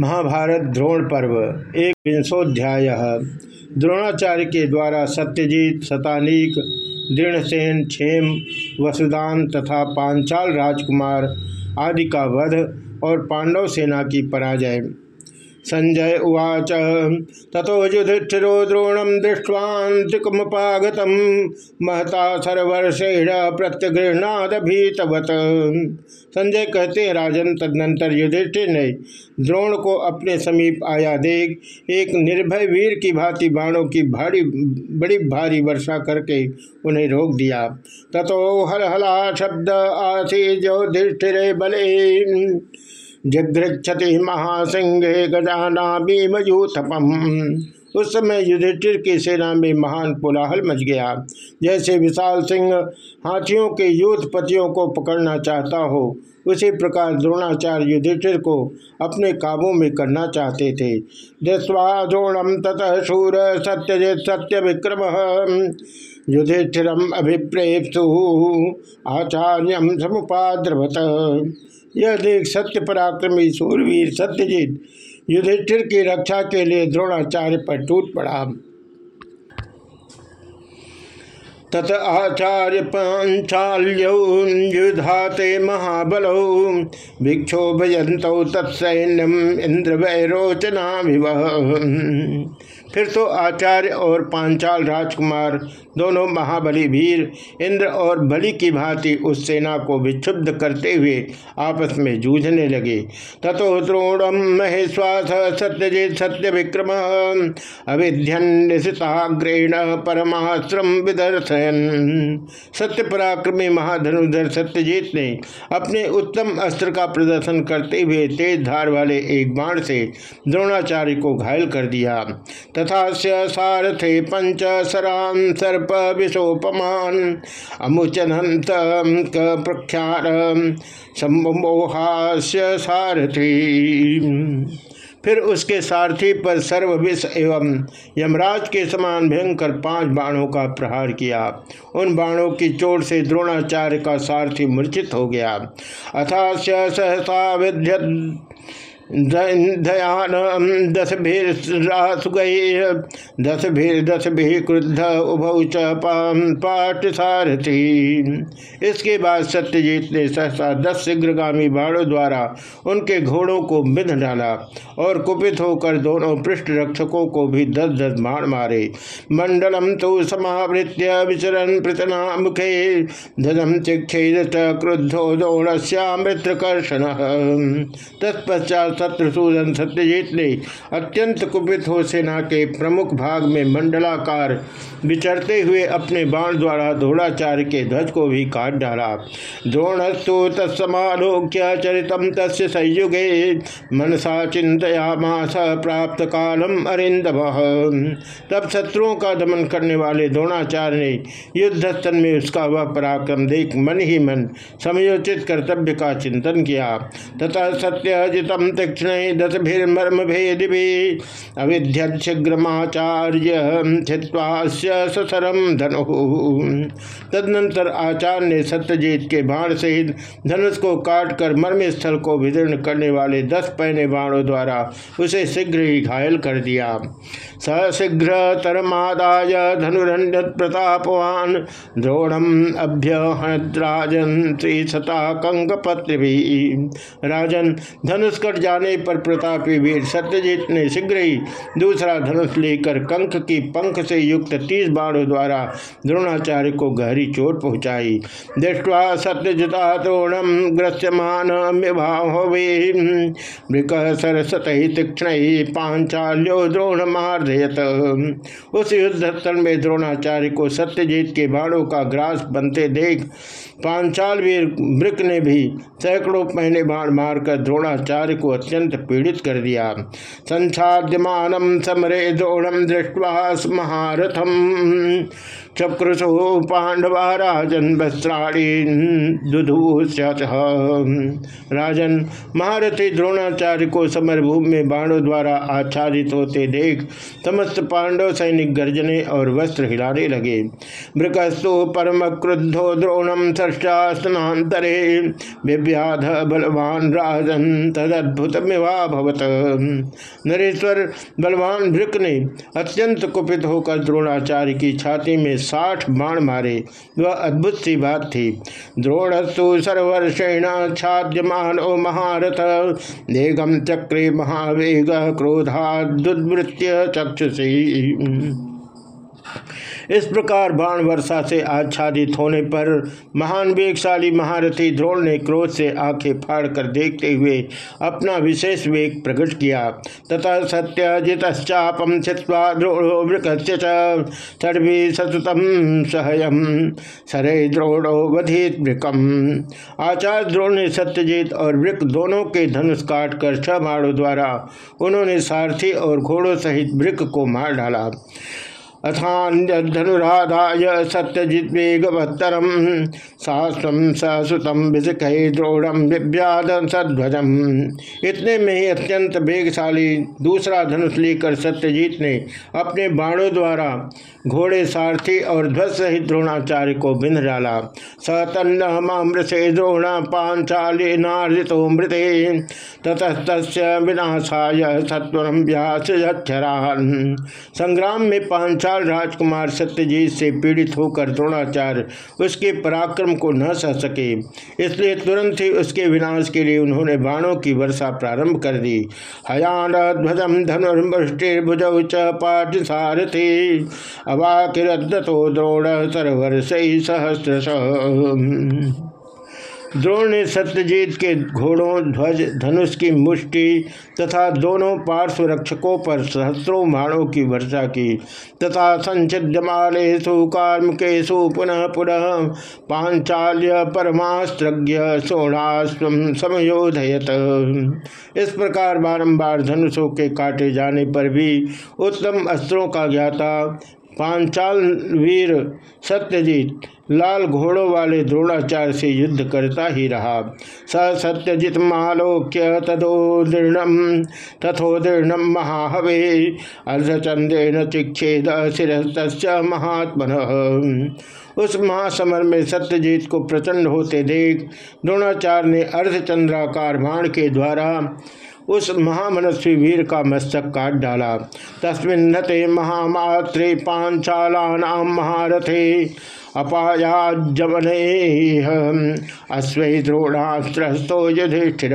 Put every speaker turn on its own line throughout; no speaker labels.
महाभारत द्रोण पर्व, एक विंशोध्याय। द्रोणाचार्य के द्वारा सत्यजीत, शतानीक, दृढ़सेन, क्षेम, वसुदान तथा पांचाल राजकुमार आदि का वध और पांडव सेना की पराजय। संजय उवाच, ततो युधिष्ठिरो द्रोणम दृष्टवान्तिकमुपागत, महता सर्वर्षेण प्रत्यगृहणादभीतवत। संजय कहते हैं, राजन तदनंतर युधिष्ठिर ने, द्रोण को अपने समीप आया देख, एक निर्भय वीर की भांति बाणों की भारी, बड़ी भारी वर्षा करके उन्हें रोक दिया। ततो हल हला शब्द आसी युधिष्ठिर बले जिघ्रक्षति महासिंह गजाना भीमयूथपम उस समय युधिष्ठिर की सेना में महान पुलाहल मच गया। जैसे विशाल सिंह हाथियों के पतियों को पकड़ना चाहता हो, उसी प्रकार द्रोणाचार्य युधिष्ठिर को अपने काबू में करना चाहते थे। दस्वा द्रोणम ततः शूर सत्य सत्य विक्रम युधिष्ठिर अभिप्रेप्सु आचार्यम समुपाद्रवत। यह देख सत्य पराक्रमी सूरवीर सत्यजीत युधिष्ठिर की रक्षा के लिए द्रोणाचार्य पर टूट पड़ा। तत आचार्य पांचाल्यौ युधाते महाबलौ। भिक्षोभयंतौ तत्सैन्यम इंद्र वैरोचना फिर तो आचार्य और पांचाल राजकुमार, दोनों महाबली वीर इंद्र और बलि की भांति उस सेना को विक्षुब्ध करते हुए आपस में जूझने लगे। तथो द्रोणम महेश्वास सत्यजित सत्य विक्रम अविध्यन्यग्रेण परमाश्रम विदर्शन सत्य पराक्रमी महाधनुधर सत्यजीत ने अपने उत्तम अस्त्र का प्रदर्शन करते हुए तेज धार वाले एक बाण से द्रोणाचार्य को घायल कर दिया। तथा सारथे पंच सरान सर्प विशोपमान अमुचनंत प्रख्यार सम्मोहास्य सारथी फिर उसके सारथी पर सर्वविष एवं यमराज के समान भयंकर पाँच बाणों का प्रहार किया। उन बाणों की चोट से द्रोणाचार्य का सारथी मूर्छित हो गया। अथा सहसा विद्य दयान दस भीर दस भीर दस भी क्रुद्ध उभौ पाठ सारथी। इसके बाद सत्यजीत ने सहसा दस शीघ्रगामी बाणों द्वारा उनके घोड़ों को मिध डाला और कुपित होकर दोनों पृष्ठ रक्षकों को भी दस दस बाण मारे। मंडलम तो समावृत्य विचरण प्रतना मुखे धनम चिक्षेद क्रुद्धो द्रोणस्यामृतकर्षण तत्पश्चात शत्रुसूदन सत्यजीत ने अत्यंत कुपित हो सेना के प्रमुख भाग में मंडलाकार विचरते हुए अपने बाण द्वारा धोड़ाचार्य के ध्वज को भी काट डाला। द्रोणस्तु तत्समालोक्य चरितम तस् संयुगे मनसा चिंतयामास प्राप्त कालम अरिंदम तब शत्रुओं का दमन करने वाले द्रोणाचार्य ने युद्धस्थल में उसका वह पराक्रम देख मन ही मन समयोचित कर्तव्य का चिंतन किया। तथा सत्य जितम तीक्षण दस भीर्मर्म भेद भी अविध्यक्षग्रमाचार्य ससरम धनु। तदनंतर आचार्य ने सत्यजीत के बाण सहित धनुष को काट कर मर्म स्थल को विदीर्ण करने वाले दस पहने बाणों द्वारा उसे शीघ्र ही घायल कर दिया। सशीघ्र तरमादाय धनुरंजत प्रतापवान द्रोणम श्री सता कंगपत्र भी। राजन, धनुष कट जाने पर प्रतापी वीर सत्यजीत ने शीघ्र ही दूसरा धनुष लेकर कंक की पंख से युक्त तीस बाणों द्वारा द्रोणाचार्य को गहरी चोट पहुंचाई। दृष्टवा सत्यजिता द्रोणम ग्रस्यमान तीक्षण पांचाल्यो द्रोण मार्धयत उस युद्ध में द्रोणाचार्य को सत्यजीत के बाणों का ग्रास बनते देख पांचाल वीर मृक ने भी सैकड़ों पहने बाण मारकर द्रोणाचार्य को अत्यंत पीड़ित कर दिया। संसाध्यमान समरे द्रोणम दृष्टवा महारथम चक्रुषो पांडवा राजन वस्त्राणी राजन, महारथी द्रोणाचार्य को समरभूमि में बाणों द्वारा आच्छादित होते देख समस्त पांडव सैनिक गर्जने और वस्त्र हिलाने लगे। मृकस्तु परम क्रुद्धो द्रोणम षष्टास्तनातरे विव्याध बलवान राजन तदद्भुत भवत। नरेश्वर बलवान भृक ने अत्यंत कुपित होकर द्रोणाचार्य की छाती में साठ बाण मारे। वह अद्भुत सी बात थी। द्रोणस्तु सर्वर्षेण छाद्यमान ओ महारथ। देगम चक्रे महावेग क्रोधा दुर्वृत्य चक्षुषी। इस प्रकार बाण वर्षा से आच्छादित होने पर महान वेगशाली महारथी द्रोण ने क्रोध से आँखें फाड़ कर देखते हुए अपना विशेष वेग प्रकट किया। तथा सत्य जितश्चापम छिवा द्रोणो सततम सहयम। सरे द्रोणो वधित वृकम। आचार्य द्रोण ने सत्यजीत और वृक दोनों के धनुष काट कर छह बाणों द्वारा उन्होंने सारथी और घोड़ों सहित वृक को मार डाला। अथान्यधनुराधाय सत्यजिद्वेगवत्तरम साहसम ससुतम विषकहे द्रोणम विव्याद सध्वजम। इतने में ही अत्यंत वेगशाली दूसरा धनुष लेकर सत्यजीत ने अपने बाणों द्वारा घोड़े सारथी और ध्वज सहित द्रोणाचार्य को बिंद डाला। सतन्न मामृषे द्रोण पांचाली नार्जितो मृते। ततस्त विनाशाय सत्वरम व्यास संग्राम में पांचाल विशाल राजकुमार सत्यजीत से पीड़ित होकर द्रोणाचार्य उसके पराक्रम को न सह सके। इसलिए तुरंत ही उसके विनाश के लिए उन्होंने बाणों की वर्षा प्रारंभ कर दी। हयान ध्वजम धनुर्मुष्टिर्भुज च पाठ सारथी अवाकिरदतो द्रोण सरवर सही सहस्र द्रोण ने सत्यजीत के घोड़ों, ध्वज, धनुष की मुष्टि तथा दोनों पार्श्व रक्षकों पर सहस्रों बाणों की वर्षा की तथा संचिद्यमालेशु कार्मकेशु पुनः पुनः पांचाल्य परमास्त्रज्ञ सोणास्व समयोधयत इस प्रकार बारंबार धनुषों के काटे जाने पर भी उत्तम अस्त्रों का ज्ञाता पांचाल वीर सत्यजीत, लाल घोड़ों वाले द्रोणाचार्य से युद्ध करता ही रहा। स सत्यजित मालोक्य तथोदीर्णम तथोदीर्णम महाहवे अर्धचंद्रेण चिक्षेद शिरस्त महात्मन। उस महासमर में सत्यजीत को प्रचंड होते देख द्रोणाचार्य ने अर्धचंद्राकार बाण के द्वारा उस महामनस्वी वीर का मस्तक काट डाला। तस्मिन्नते महामात्रे पांचाला महारथे अपायाजवन अश्वै द्रोणास्त्रस्तो युधिष्ठिर।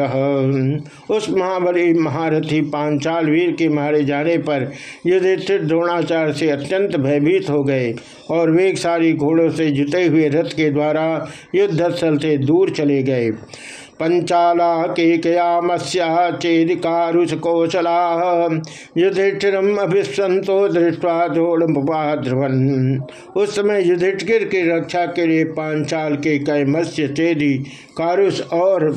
उस महाबली महारथी पांचाल वीर के मारे जाने पर युधिष्ठिर द्रोणाचार्य से अत्यंत भयभीत हो गए और वेग सारी घोड़ों से जुते हुए रथ के द्वारा युद्धस्थल से दूर चले गए। पंचाला केकयामस्या चेदिकारुषकौशला। युधिष्ठिरम अभिसंतो दृष्टवा ध्रुवन उस समय युधिष्ठिर की रक्षा के लिए पांचाल के कैमस्य चेदी कारुष और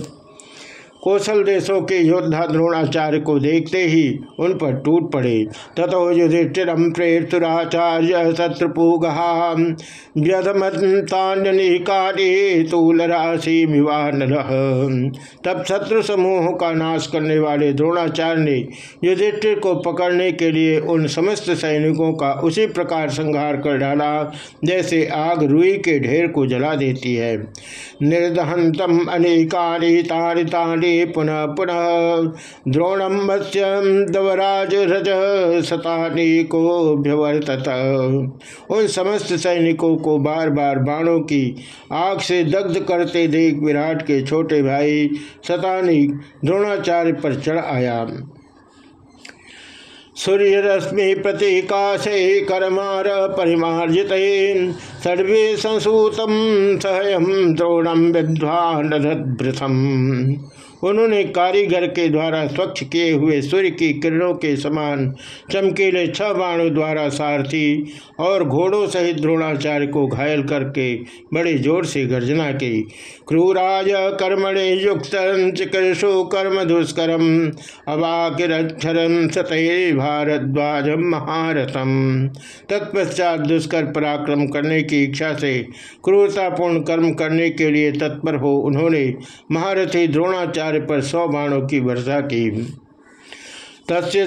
कौशल देशों के योद्धा द्रोणाचार्य को देखते ही उन पर टूट पड़े। तथो युधिष्ठिरम प्रेतुराचार्य तब शत्रु समूह का नाश करने वाले द्रोणाचार्य ने युधिष्ठिर को पकड़ने के लिए उन समस्त सैनिकों का उसी प्रकार संहार कर डाला, जैसे आग रुई के ढेर को जला देती है। निर्दहंतम अनेकानि तारितानि पुनः पुनः द्रोणम मत्स्यम दवराज रज शतानी को व्यवर्तत। उन समस्त सैनिकों को बार बार बाणों की आग से दग्ध करते देख विराट के छोटे भाई शतानी द्रोणाचार्य पर चढ़ आया। सूर्य रश्मि प्रतीकाशे कर्मार परिमार्जित, सर्वे संसूतम सहयम द्रोणम विद्वान उन्होंने कारीगर के द्वारा स्वच्छ किए हुए सूर्य की किरणों के समान चमकीले छह बाणों द्वारा सारथी और घोड़ों सहित द्रोणाचार्य को घायल करके बड़े ज़ोर से गर्जना की। क्रूराज कर्मणे युक्त चिकर्षो कर्म दुष्करम। अवाकिरक्षरम सतय भारद्वाज महारथम। तत्पश्चात दुष्कर पराक्रम करने की इच्छा से क्रूरतापूर्ण कर्म करने के लिए तत्पर हो उन्होंने महारथी द्रोणाचार्य कार्य पर सौ बाणों की वर्षा की। तस्य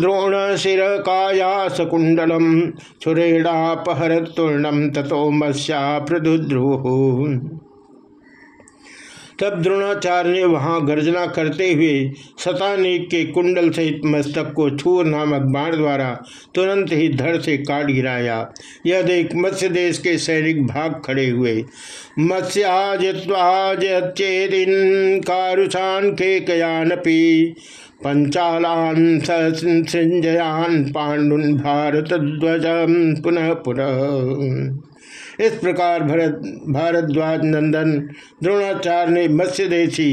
द्रोण शिर काया सकुंडलम छुरेणापहरतूर्णम तथो मस्या प्रदुद्रुः। तब द्रोणाचार्य ने वहाँ गर्जना करते हुए शतानिक के कुंडल सहित मस्तक को छूर नामक बाण द्वारा तुरंत ही धड़ से काट गिराया। यह देख मत्स्य देश के सैनिक भाग खड़े हुए। मत्स्याजित्वाजेदिन कारुषान के कयानपी पंचालान सृंजयान पांडुन भारत ध्वज पुनः पुनः। इस प्रकार भरत, भारद्वाज नंदन, द्रोणाचार्य ने मत्स्य देशी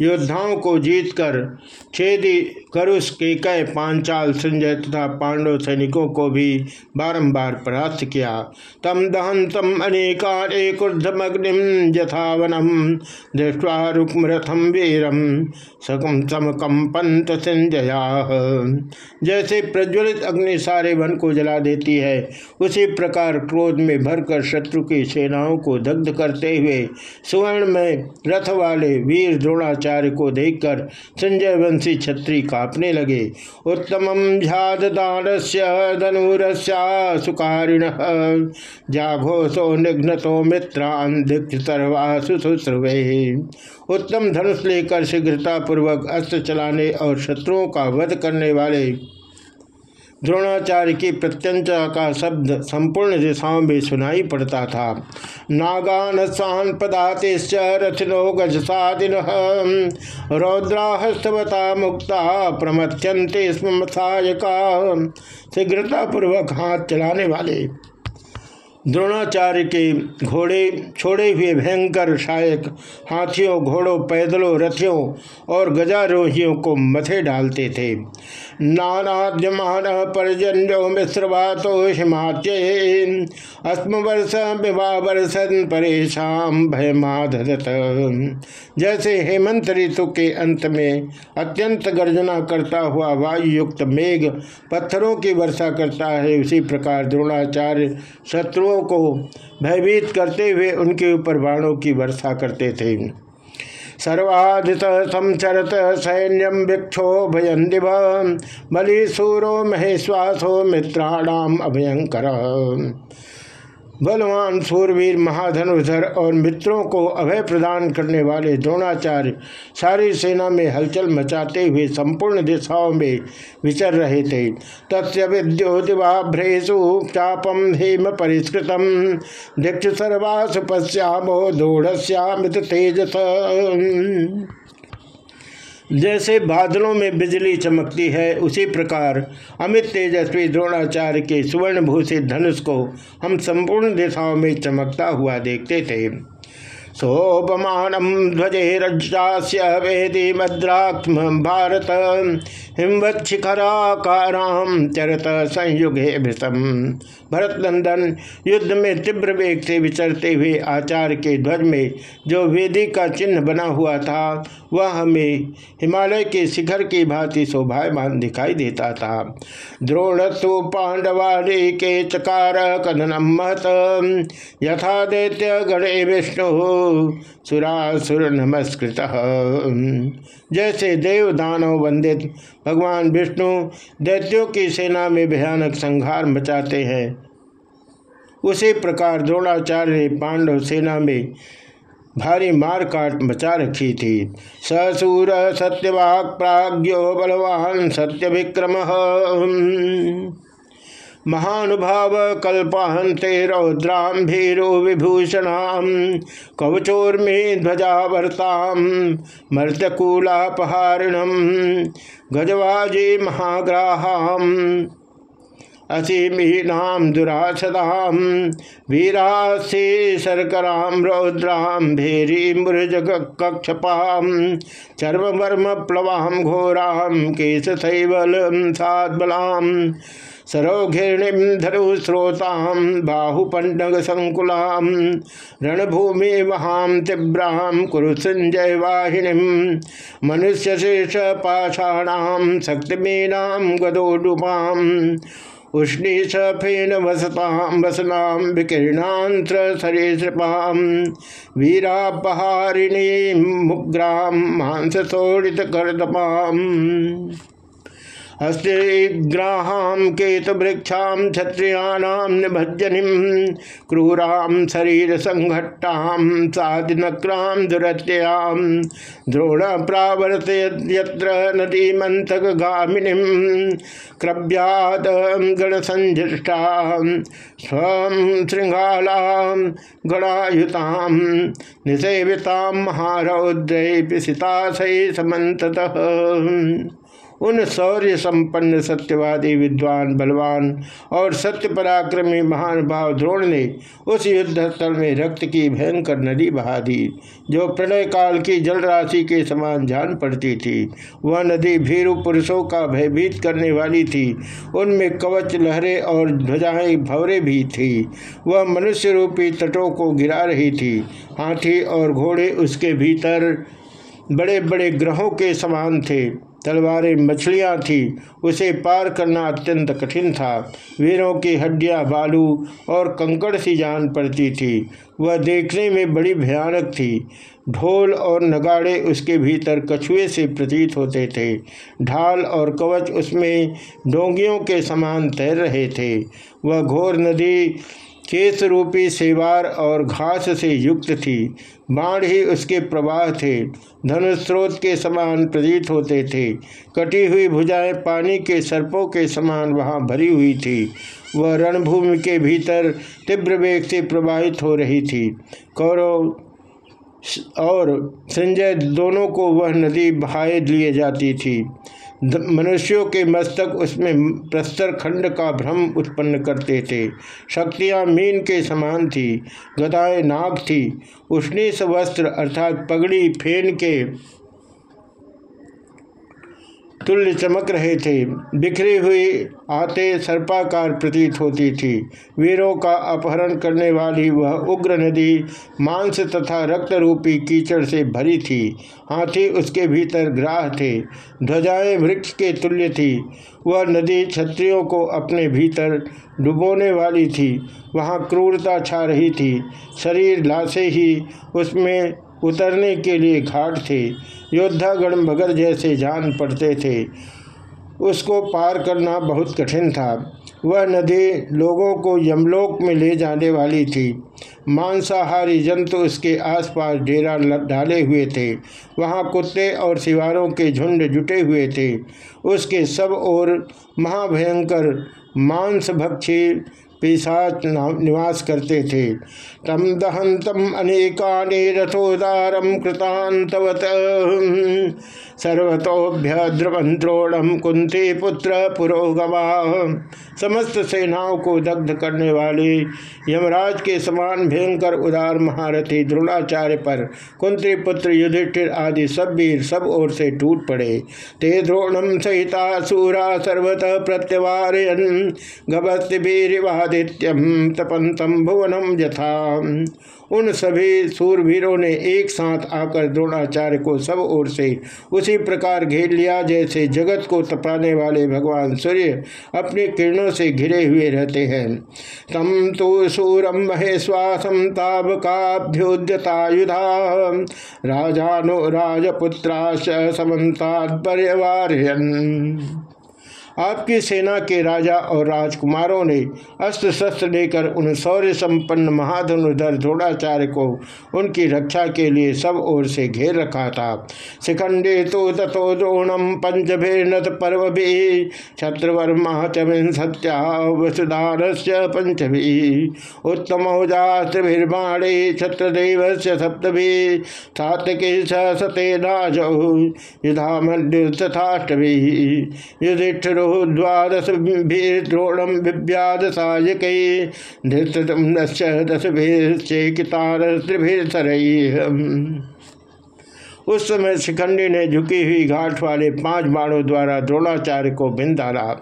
योद्धाओं को जीतकर छेदी करुष कह पांचाल संजय तथा पांडव सैनिकों को भी बारंबार परास्त किया। तम दहन तम अनेकानेकुर्धमग्निम यथावनम दृष्टवा रुक्मरथम वीरम सकम समकम पंत संजया। जैसे प्रज्वलित अग्नि सारे वन को जला देती है, उसी प्रकार क्रोध में भरकर शत्रु की सेनाओं को दग्ध करते हुए सुवर्ण में रथ वाले वीर द्रोणाचार्य को देखकर संजय वंशी छत्री कांपने लगे। उत्तम झादान से धनुरस्या सुकारिण। जाघोषो निघ्नतो सर्वासु उत्तम धनुष लेकर शीघ्रता पूर्वक अस्त्र चलाने और शत्रुओं का वध करने वाले द्रोणाचार्य की प्रत्यंचा का शब्द संपूर्ण दिशाओं में सुनाई पड़ता था। नागान सान पदातिश्च रथनो गजसादिन रौद्राहस्तवता मुक्ता प्रमथ्यंते स्म शीघ्रता पूर्वक हाथ चलाने वाले। द्रोणाचार्य के घोड़े छोड़े हुए भयंकर शायक हाथियों, घोड़ों, पैदलों, रथियों और गजारोहियों को मथे डालते थे। नानाद्यमान पर्जन्यो मिश्रवातो हिमाच्य अस्मवर्ष विवाह वर्षन परेशान भयमाधत जैसे हेमंत ऋतु के अंत में अत्यंत गर्जना करता हुआ वायु युक्त मेघ पत्थरों की वर्षा करता है, उसी प्रकार द्रोणाचार्य शत्रुओं को भयभीत करते हुए उनके ऊपर बाणों की वर्षा करते थे। सर्वाधित संचरत सैन्यम भिक्षो भयन दिव बलिशूरो महेश्वासो मित्राणाम अभयंकर बलवान, सूरवीर महाधनुधर और मित्रों को अभय प्रदान करने वाले द्रोणाचार्य सारी सेना में हलचल मचाते हुए संपूर्ण दिशाओं में विचर रहे थे। तस्य विद्योतिवाभ्रेशु चापम हेम परिष्कृतम। दीक्ष सर्वास पश्यामो दौड़श्यामित तेजस जैसे बादलों में बिजली चमकती है, उसी प्रकार अमित तेजस्वी द्रोणाचार्य के सुवर्ण भूषित धनुष को हम संपूर्ण दिशाओं में चमकता हुआ देखते थे। सोपमानम ध्वजे रज्जास्य वेदी मद्रात्म भारत हिमवत्शिखराकाराम चरत संयुगे भृतम भरत नंदन युद्ध में तीव्र वेग से विचरते हुए आचार्य के ध्वज में जो वेदी का चिन्ह बना हुआ था, वह हमें हिमालय के शिखर की भांति शोभायमान दिखाई देता था। द्रोणस्तु पांडवाणी के चकार कदनम महत। यथा दैत्य गणे विष्णु सुरासुर नमस्कृत। जैसे देव दानव वंदित भगवान विष्णु दैत्यों की सेना में भयानक संहार मचाते हैं। उसी प्रकार द्रोणाचार्य ने पांडव सेना में भारी मार काट मचा रखी थी। ससूर सत्यवाक प्राज्ञो बलवान सत्य विक्रम महानुभाव कल्पाहंते रौद्राम्भीरो विभूषणाम कवचोर्मी ध्वजावर्ताम मर्तकूलापहारिणम गजवाजी महाग्राहाम, असीमीनाम दुरासदाम वीरासी शर्कराम रौद्राम भेरी मृज कक्षपाम चर्मवर्म प्लवाम घोराम केश शैवल साद्बलाम सरोघिणीम धरुस्रोताम बाहुपंडग संकुलाम रणभूमि महाम तीव्राम कुरु संजय वाहिनीम मनुष्य शेष पाषाणाम शक्तिमीनाम गदोडुपाम उष्णी सफेन वसताम वसनाम विकीर्णांत्र सरीसृपाम वीरापहारिणी मुग्राम मांस तोड़ित कर्दपाम हस्तिग्राहाम केत वृक्षाम क्षत्रियाणाम निभजनिम क्रूराम शरीर संघट्टाम साधिनक्राम दुरत्याम द्रोण प्रावर्त यत्र नदी मंथक गामिनी क्रव्याद गण संजिष्टा स्व श्रृंगाला गणायुताम निसेविताम महारौद्रै पिसिता समन्ततः उन शौर्य संपन्न सत्यवादी विद्वान बलवान और सत्य पराक्रमी महानुभाव द्रोण ने उस युद्ध स्थल में रक्त की भयंकर नदी बहा दी, जो प्रणय काल की जल राशि के समान जान पड़ती थी। वह नदी भीरु पुरुषों का भयभीत करने वाली थी। उनमें कवच, लहरें और ध्वजाएँ भवरे भी थी। वह मनुष्य रूपी तटों को गिरा रही थी। हाथी और घोड़े उसके भीतर बड़े बड़े ग्रहों के समान थे। तलवारें मछलियाँ थीं। उसे पार करना अत्यंत कठिन था। वीरों की हड्डियाँ बालू और कंकड़ सी जान पड़ती थी। वह देखने में बड़ी भयानक थी। ढोल और नगाड़े उसके भीतर कछुए से प्रतीत होते थे। ढाल और कवच उसमें डोंगियों के समान तैर रहे थे। वह घोर नदी केस रूपी सेवार और घास से युक्त थी। बाण ही उसके प्रवाह थे। धनुस्रोत के समान प्रतीत होते थे। कटी हुई भुजाएँ पानी के सर्पों के समान वहाँ भरी हुई थी। वह रणभूमि के भीतर तीव्र वेग से प्रवाहित हो रही थी। कौरव और संजय दोनों को वह नदी बहाए लिए जाती थी। मनुष्यों के मस्तक उसमें प्रस्तर खंड का भ्रम उत्पन्न करते थे। शक्तियाँ मीन के समान थी, गदाएँ नाग थी। उष्णीस वस्त्र अर्थात पगड़ी, फेन के तुल्य चमक रहे थे। बिखरी हुई आते सर्पाकार प्रतीत होती थी। वीरों का अपहरण करने वाली वह उग्र नदी मांस तथा रक्त रूपी कीचड़ से भरी थी। हाथी उसके भीतर ग्राह थे। ध्वजाएँ वृक्ष के तुल्य थी। वह नदी क्षत्रियों को अपने भीतर डुबोने वाली थी। वहाँ क्रूरता छा रही थी। शरीर लाशे ही उसमें उतरने के लिए घाट थे। योद्धागण मगर जैसे जान पड़ते थे। उसको पार करना बहुत कठिन था। वह नदी लोगों को यमलोक में ले जाने वाली थी। मांसाहारी जंतु उसके आसपास डेरा डाले हुए थे। वहाँ कुत्ते और सिवारों के झुंड जुटे हुए थे। उसके सब ओर महाभयंकर मांस भक्षी पिशाच निवास करते थे। तम दहंतम अनेकाने रथोदारम कृतांतवत सर्वतोभ्य द्रवंत्रोणम कुंती पुत्र पुरोगमा। समस्त सेनाओं को दग्ध करने वाले यमराज के समान भयंकर उदार महारथी द्रोणाचार्य पर कुंती पुत्र युधिष्ठिर आदि सब वीर सब ओर से टूट पड़े। ते द्रोणम सहिता सूरा सर्वतः प्रत्यवारयन। गभस्तिभिरिवादित्यम तपंतम भुवनम यथा। उन सभी सूरवीरों ने एक साथ आकर द्रोणाचार्य को सब ओर से उसी प्रकार घेर लिया, जैसे जगत को तपाने वाले भगवान सूर्य अपने किरणों से घिरे हुए रहते हैं। तम तो सूरम महेश्वासम ताबकाभ्युद्यतायुधा राजानो राजपुत्राश समन्तात् आपकी सेना के राजा और राजकुमारों ने अस्त्र शस्त्र लेकर उन शौर्य संपन्न महाधनुधर द्रोणाचार्य को उनकी रक्षा के लिए सब ओर से घेर रखा था। शिखंडे तो तथो द्रोणम पंचभेनत पर्व भी छत्रवर्मा चविंसत्या वसुधार से पंचभी, उत्तम उत्तमौजास्त्रिर्बाणे छत्रदेव से सप्तभी सातके सतेनाजौ युधा मध्युत्थाष्टभी युधिष्ठिरो द्वादश द्रोणम विव्याद सायक धृतम उस समय शिखंडी ने झुकी हुई घाट वाले पाँच बाणों द्वारा द्रोणाचार्य को बिंदा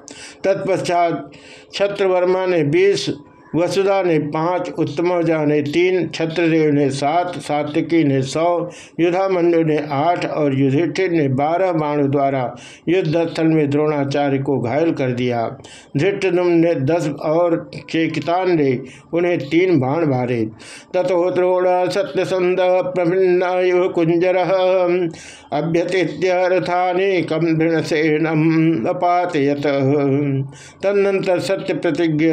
तत्पश्चात छत्रवर्मा ने बीस वसुधा ने पाँच, उत्तमजा ने तीन छत्रदेव ने सात, सात्विकी ने सौ युधामंडु ने आठ और युधिष्ठिर ने बारह बाणों द्वारा युद्धस्थल में द्रोणाचार्य को घायल कर दिया। धृष्टुम ने दस और चेकितान ने उन्हें तीन बाण मारे। तथो द्रोण सत्य संद प्रभिन्न कुंजर अभ्यतीत्य रथानेकम दृढ़सेनम अपातयत। तदनंतर सत्य प्रतिज्ञ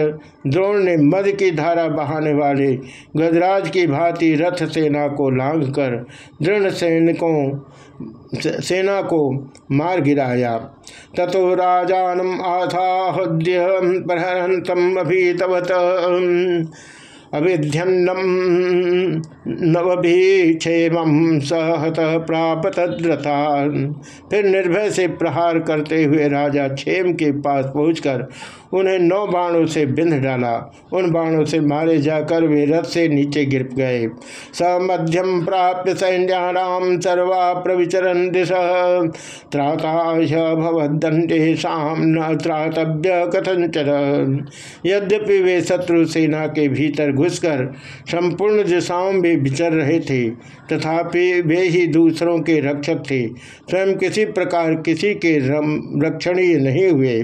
द्रोण ने मद की धारा बहाने वाले, गजराज की भांति रथ सेना को लांघ कर दृढ़ सैनिकों सेना को मार गिराया। ततो राजानम आथाहद्य प्रहरतम अभीतवत। अभिध्यन्नम नवभीक्षेम सहत प्राप्त द्रथा फिर निर्भय से प्रहार करते हुए राजा क्षेम के पास पहुंचकर उन्हें नौ बाणों से बिंध डाला। उन बाणों से मारे जाकर वे रथ से नीचे गिर गए। स मध्यम प्राप्य सैन्याम सर्वा प्रविचरन दिश। त्राताशे शाम न त्रातव्य कथंचर यद्यपि वे शत्रु सेना के भीतर घुसकर संपूर्ण दिशाओं में विचर रहे थे, तथापि वे ही दूसरों के रक्षक थे। स्वयं किसी प्रकार किसी के रक्षणीय नहीं हुए।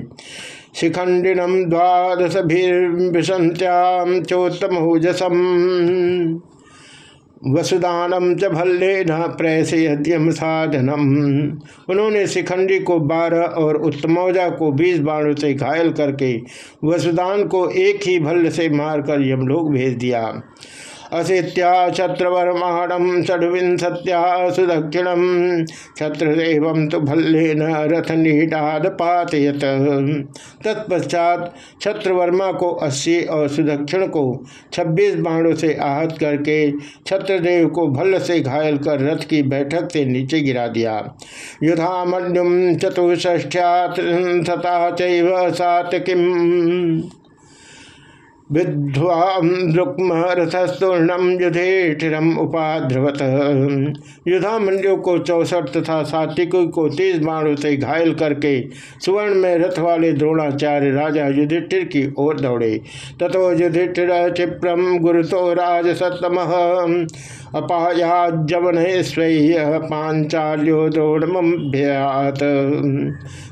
शिखंडिनम द्वादश भीर्विशंत्याम चोत्तमोजसम वसुदानम च भल्ले न प्रेषयद्यम साधनम। उन्होंने शिखंडी को बारह और उत्तमौजा को बीस बाणों से घायल करके वसुदान को एक ही भल्ल से मारकर यमलोक भेज दिया। असित्या छत्रवर्माणम षड्विंशत्या सुदक्षिणम छत्रदेव तो भल्लेन रथ नीटाद पातयत तत्पश्चात छत्रवर्मा को अस्सी और सुदक्षिण को छब्बीस बाणों से आहत करके छत्रदेव को भल्ल से घायल कर रथ की बैठक से नीचे गिरा दिया। युधामन्युम चतुष्ठ्या सात किम। विध्वाम रथस्तूर्णम युधिष्ठिरम उपाध्रवत। युधामंडियों को चौसठ तथा सात्विकों को तीस बाणों से घायल करके सुवर्ण में रथ वाले द्रोणाचार्य राजा युधिष्ठिर की ओर दौड़े। तथो युधिष्ठिर क्षिप्रम गुरुतो राज सतम अपायाजवन स्वयं पांचाल्यो द्रोणम्यात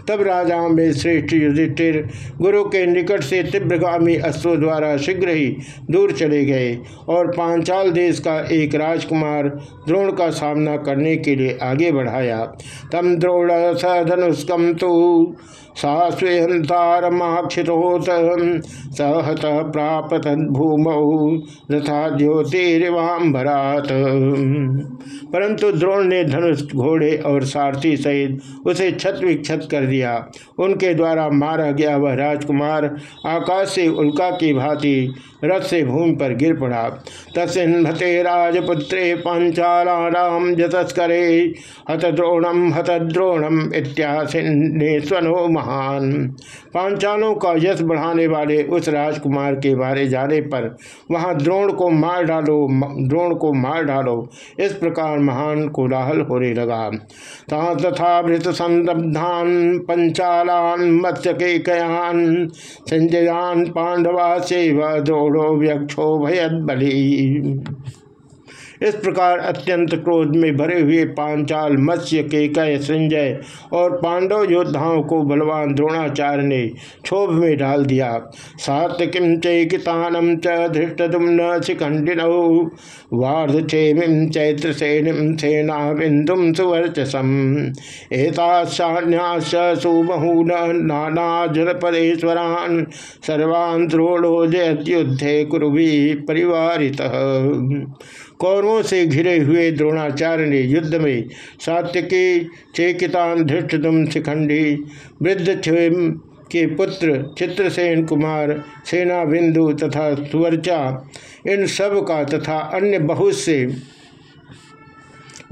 तब राजा में श्रेष्ठ युधिष्ठिर गुरु के निकट से तीव्रगामी अश्वों द्वारा शीघ्र ही दूर चले गए और पांचाल देश का एक राजकुमार द्रोण का सामना करने के लिए आगे बढ़ाया। तम द्रोण सधनुष्कम तो सास्वेहंतारमाक्षितोत सहत प्राप्त भूमौ तथा ज्योतिरिवाम्बरात परंतु द्रोण ने धनुष, घोड़े और सारथी सहित उसे छत विक्षत कर दिया। उनके द्वारा मारा गया वह राजकुमार आकाश से उल्का की भांति रथ से भूमि पर गिर पड़ा। तस्न्भते राजपुत्रे पांचालाम जतस्करे हत द्रोणम हत द्रोणम इत्यासिन्ने महान। पांचालों का यश बढ़ाने वाले उस राजकुमार के बारे जाने पर वहाँ द्रोण को मार डालो, द्रोण को मार डालो। इस प्रकार महान कोलाहल होने लगा। तथा भृत संदब्धान पंचालान, मत्स्य के कयान संजयान पांडवा से द्रोणो व्यक्षो भयद बली इस प्रकार अत्यंत क्रोध में भरे हुए पांचाल मत्स्य के कय संजय और पांडव योद्धाओं को बलवान द्रोणाचार्य ने क्षोभ में डाल दिया। सात किम चैकितानम च न शिखंडिन वार्धेमीम चैत्र सेनिम सेना बिंदुम सुवर्चसम। एतान्यास सुबहून नाना जलपदेश्वरान सर्वान् द्रोणो जयुद्धे कुरुभी परिवारितः कौरवों से घिरे हुए द्रोणाचार्य ने युद्ध में सात्यकी चेकितान धृष्टुम शिखंडी, वृद्ध के पुत्र चित्रसेन कुमार सेना बिंदु तथा सुवर्चा, इन सब का तथा अन्य बहुत से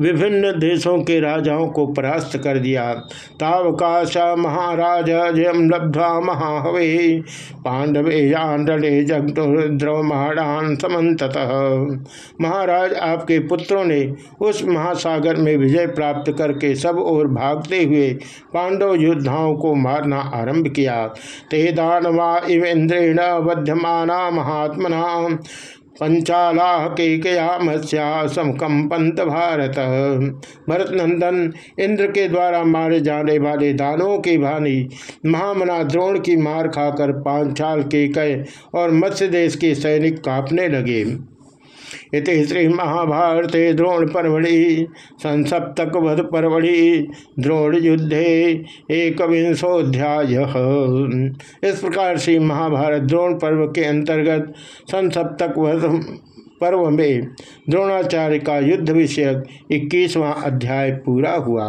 विभिन्न देशों के राजाओं को परास्त कर दिया। तावकाश महाराज जयम लब्ध्वा महाहवे। पांडवे यांडले जगद्रवमाणान समत महाराज, आपके पुत्रों ने उस महासागर में विजय प्राप्त करके सब ओर भागते हुए पांडव योद्धाओं को मारना आरंभ किया। ते दानवा इवेन्द्रेण बध्यमाना महात्मना। पंचाला के समकंपंत भारत। भरत नंदन इंद्र के द्वारा मारे जाने वाले दानों के भानी महामना द्रोण की मार खाकर पांचाल के कय और मत्स्य देश के सैनिक कांपने लगे। इति श्री महाभारते द्रोण परमढ़ि संसप्तक वध परमढ़ि द्रोण युद्धे एक विंशोध्याय इस प्रकार से महाभारत द्रोण पर्व के अंतर्गत संसप्तक वध पर्व में द्रोणाचार्य का युद्ध विषयक इक्कीसवां अध्याय पूरा हुआ।